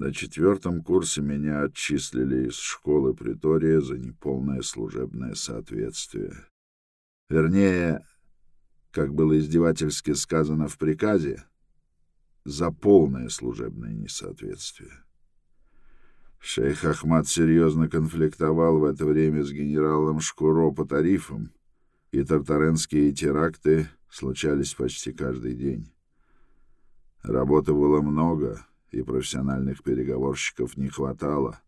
На четвертом курсе меня отчислили из школы притория за неполное служебное соответствие. Вернее, как было издевательски сказано в приказе, за полное служебное несоответствие. Шейх Ахмад серьезно конфликтовал в это время с генералом Шкуро по тарифам, и тартаренские теракты случались почти каждый день. Работы было много, и профессиональных переговорщиков не хватало.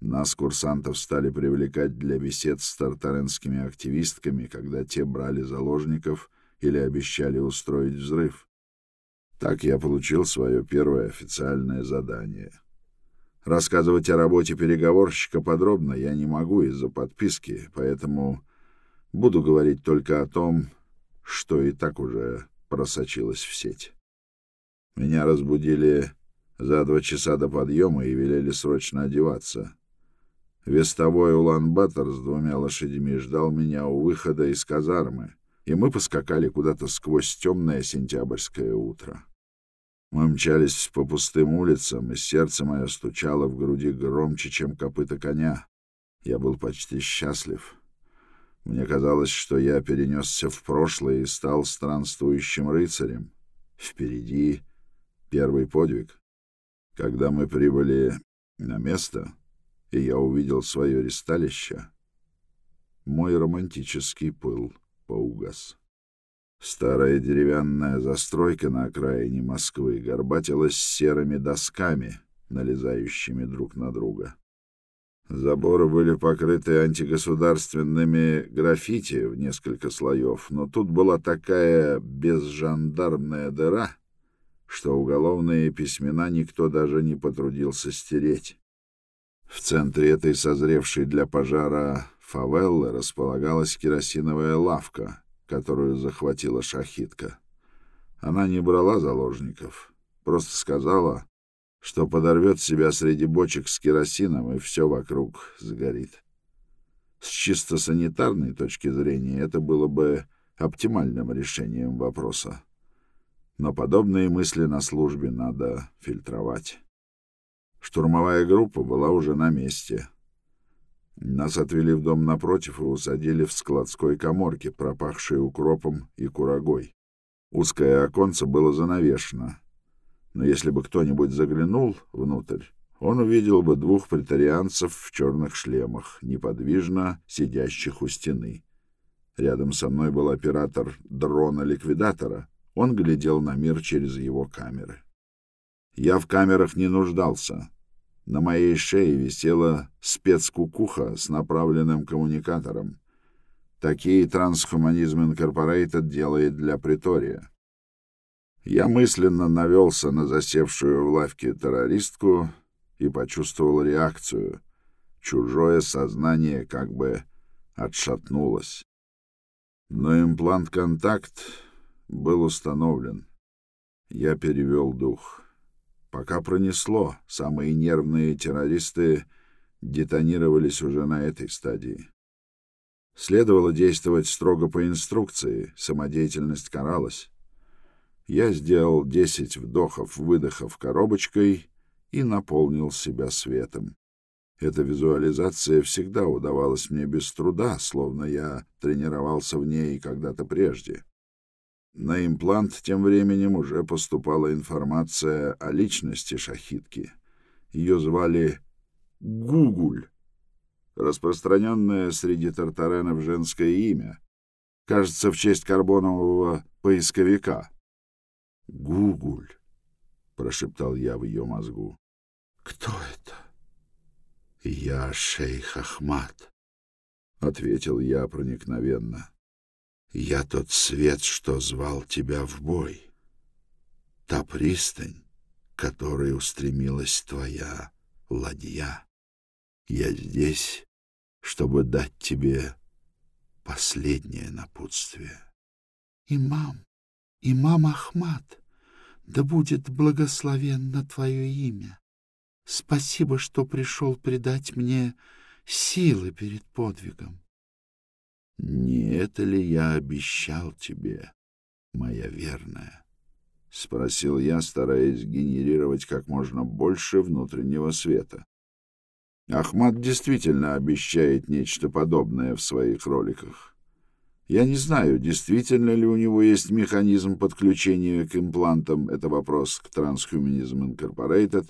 Нас, курсантов, стали привлекать для бесед с тартаренскими активистками, когда те брали заложников или обещали устроить взрыв. Так я получил свое первое официальное задание — Рассказывать о работе переговорщика подробно я не могу из-за подписки, поэтому буду говорить только о том, что и так уже просочилось в сеть. Меня разбудили за два часа до подъема и велели срочно одеваться. Вестовой Улан-Батор с двумя лошадьми ждал меня у выхода из казармы, и мы поскакали куда-то сквозь темное сентябрьское утро. Мы мчались по пустым улицам, и сердце мое стучало в груди громче, чем копыта коня. Я был почти счастлив. Мне казалось, что я перенесся в прошлое и стал странствующим рыцарем. Впереди первый подвиг. Когда мы прибыли на место, и я увидел свое ресталище, мой романтический пыл поугас. Старая деревянная застройка на окраине Москвы горбатилась серыми досками, налезающими друг на друга. Заборы были покрыты антигосударственными граффити в несколько слоев, но тут была такая безжандармная дыра, что уголовные письмена никто даже не потрудился стереть. В центре этой созревшей для пожара фавеллы располагалась керосиновая лавка — которую захватила шахитка. Она не брала заложников, просто сказала, что подорвет себя среди бочек с керосином, и все вокруг сгорит. С чисто санитарной точки зрения это было бы оптимальным решением вопроса. Но подобные мысли на службе надо фильтровать. Штурмовая группа была уже на месте — нас отвели в дом напротив и усадили в складской коморке, пропахшей укропом и курагой. Узкое оконце было занавешено, но если бы кто-нибудь заглянул внутрь, он увидел бы двух претарианцев в черных шлемах, неподвижно сидящих у стены. Рядом со мной был оператор дрона-ликвидатора. Он глядел на мир через его камеры. Я в камерах не нуждался. На моей шее висела спецкукуха с направленным коммуникатором. Такие Transhumanism Incorporated делает для Притория. Я мысленно навелся на засевшую в лавке террористку и почувствовал реакцию. Чужое сознание как бы отшатнулось. Но имплант-контакт был установлен. Я перевел дух. Пока пронесло, самые нервные террористы детонировались уже на этой стадии. Следовало действовать строго по инструкции, самодеятельность каралась. Я сделал десять вдохов-выдохов коробочкой и наполнил себя светом. Эта визуализация всегда удавалась мне без труда, словно я тренировался в ней когда-то прежде. На имплант тем временем уже поступала информация о личности шахитки. Ее звали Гугуль, распространенное среди тартаренов женское имя, кажется, в честь карбонового поисковика. «Гугуль», — прошептал я в ее мозгу. «Кто это?» «Я шейх Ахмад», — ответил я проникновенно. Я тот свет, что звал тебя в бой. Та пристань, которой устремилась твоя ладья. Я здесь, чтобы дать тебе последнее напутствие. Имам, имам Ахмад, да будет благословенно твое имя. Спасибо, что пришел придать мне силы перед подвигом. Не это ли я обещал тебе, моя верная? спросил я, стараясь генерировать как можно больше внутреннего света. Ахмад действительно обещает нечто подобное в своих роликах. Я не знаю, действительно ли у него есть механизм подключения к имплантам, это вопрос к Transhumanism Incorporated.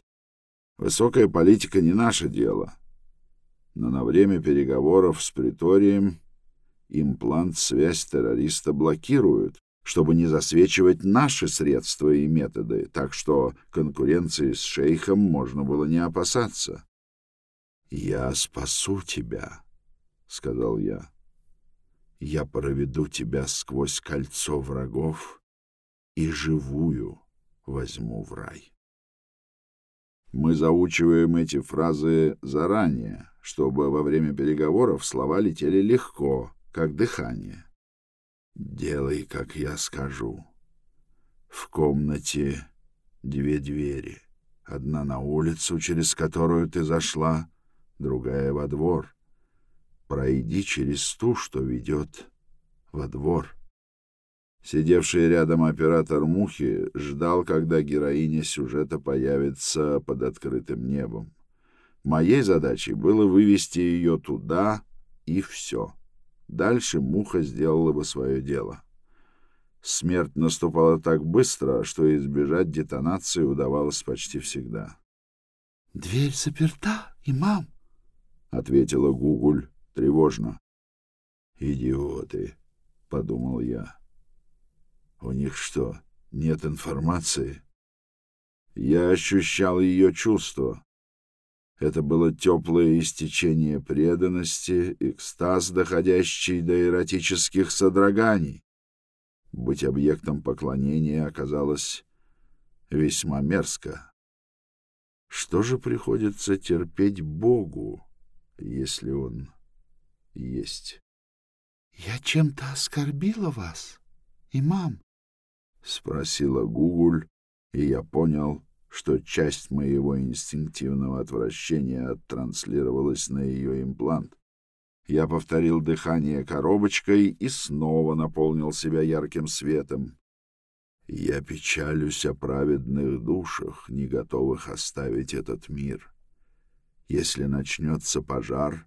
Высокая политика не наше дело. Но на время переговоров с Приторием имплант-связь террориста блокируют, чтобы не засвечивать наши средства и методы, так что конкуренции с шейхом можно было не опасаться. «Я спасу тебя», — сказал я. «Я проведу тебя сквозь кольцо врагов и живую возьму в рай». Мы заучиваем эти фразы заранее, чтобы во время переговоров слова летели легко, как дыхание. «Делай, как я скажу. В комнате две двери. Одна на улицу, через которую ты зашла, другая во двор. Пройди через ту, что ведет во двор. Сидевший рядом оператор Мухи ждал, когда героиня сюжета появится под открытым небом. Моей задачей было вывести ее туда, и все. Дальше Муха сделала бы свое дело. Смерть наступала так быстро, что избежать детонации удавалось почти всегда. — Дверь заперта, имам, ответила Гугуль тревожно. Идиоты, подумал я. У них что, нет информации? Я ощущал ее чувство. Это было теплое истечение преданности, экстаз, доходящий до эротических содроганий. Быть объектом поклонения оказалось весьма мерзко. Что же приходится терпеть Богу? если он есть. — Я чем-то оскорбила вас, имам? — спросила Гугуль, и я понял, что часть моего инстинктивного отвращения оттранслировалась на ее имплант. Я повторил дыхание коробочкой и снова наполнил себя ярким светом. Я печалюсь о праведных душах, не готовых оставить этот мир. Если начнется пожар,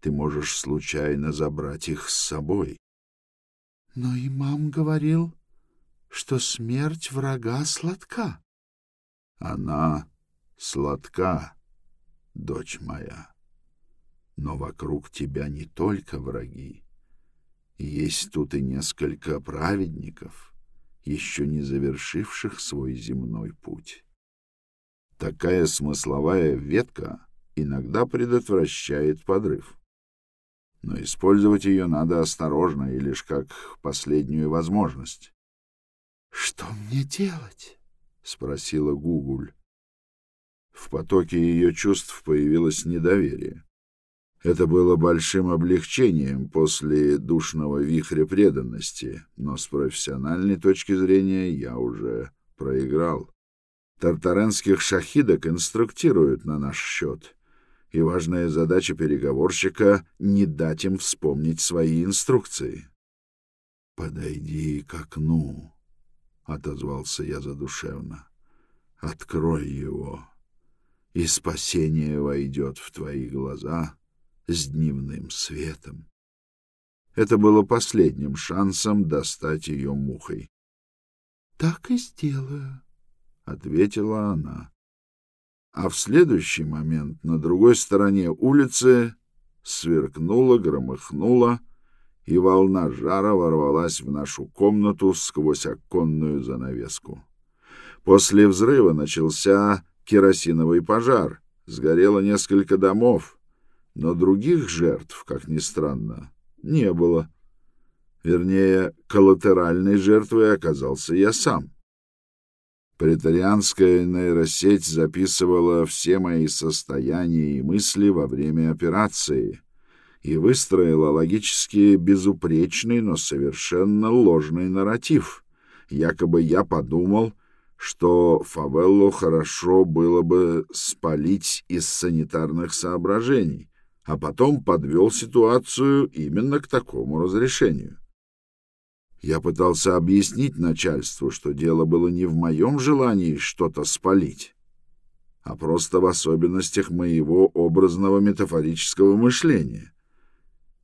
ты можешь случайно забрать их с собой. Но имам говорил, что смерть врага сладка. Она сладка, дочь моя. Но вокруг тебя не только враги. Есть тут и несколько праведников, еще не завершивших свой земной путь. Такая смысловая ветка иногда предотвращает подрыв. Но использовать ее надо осторожно и лишь как последнюю возможность. — Что мне делать? — спросила Гугуль. В потоке ее чувств появилось недоверие. Это было большим облегчением после душного вихря преданности, но с профессиональной точки зрения я уже проиграл. Тартаренских шахидок инструктируют на наш счет — и важная задача переговорщика — не дать им вспомнить свои инструкции. — Подойди к окну, — отозвался я задушевно. — Открой его, и спасение войдет в твои глаза с дневным светом. Это было последним шансом достать ее мухой. — Так и сделаю, — ответила она а в следующий момент на другой стороне улицы сверкнуло, громыхнуло, и волна жара ворвалась в нашу комнату сквозь оконную занавеску. После взрыва начался керосиновый пожар, сгорело несколько домов, но других жертв, как ни странно, не было. Вернее, коллатеральной жертвой оказался я сам. Претарианская нейросеть записывала все мои состояния и мысли во время операции и выстроила логически безупречный, но совершенно ложный нарратив. Якобы я подумал, что Фавеллу хорошо было бы спалить из санитарных соображений, а потом подвел ситуацию именно к такому разрешению. Я пытался объяснить начальству, что дело было не в моем желании что-то спалить, а просто в особенностях моего образного метафорического мышления.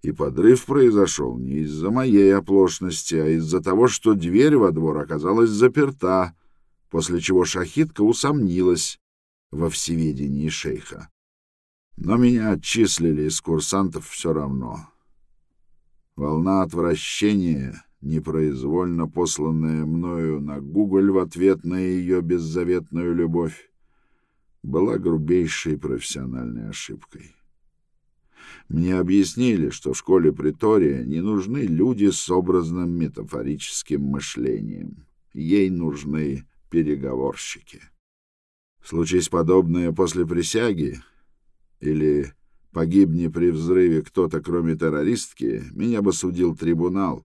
И подрыв произошел не из-за моей оплошности, а из-за того, что дверь во двор оказалась заперта, после чего шахитка усомнилась во всеведении шейха. Но меня отчислили из курсантов все равно. Волна отвращения, непроизвольно посланная мною на Гуголь в ответ на ее беззаветную любовь, была грубейшей профессиональной ошибкой. Мне объяснили, что в школе притория не нужны люди с образным метафорическим мышлением. Ей нужны переговорщики. Случись подобное после присяги или погибни при взрыве кто-то, кроме террористки, меня бы судил трибунал.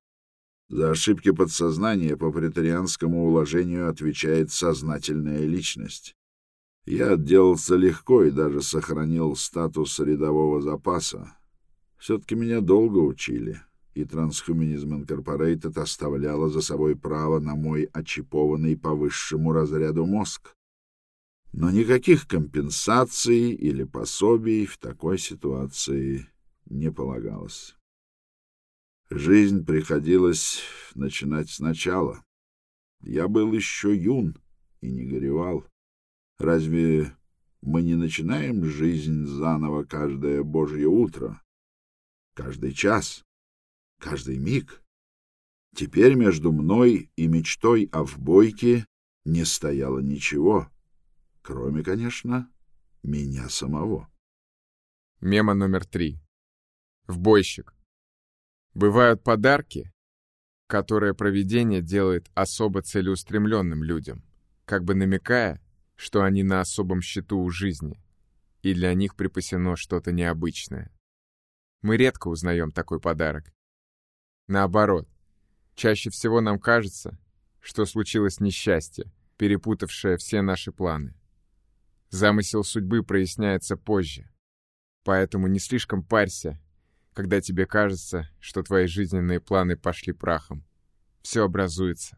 За ошибки подсознания по претарианскому уложению отвечает сознательная личность. Я отделался легко и даже сохранил статус рядового запаса. Все-таки меня долго учили, и Transhumanism Incorporated оставляла за собой право на мой очипованный по высшему разряду мозг. Но никаких компенсаций или пособий в такой ситуации не полагалось. Жизнь приходилось начинать сначала. Я был еще юн и не горевал. Разве мы не начинаем жизнь заново каждое божье утро, каждый час, каждый миг? Теперь между мной и мечтой о вбойке не стояло ничего, кроме, конечно, меня самого. Мема номер три. Вбойщик. Бывают подарки, которые проведение делает особо целеустремленным людям, как бы намекая, что они на особом счету у жизни, и для них припасено что-то необычное. Мы редко узнаем такой подарок. Наоборот, чаще всего нам кажется, что случилось несчастье, перепутавшее все наши планы. Замысел судьбы проясняется позже, поэтому не слишком парься, когда тебе кажется, что твои жизненные планы пошли прахом. Все образуется.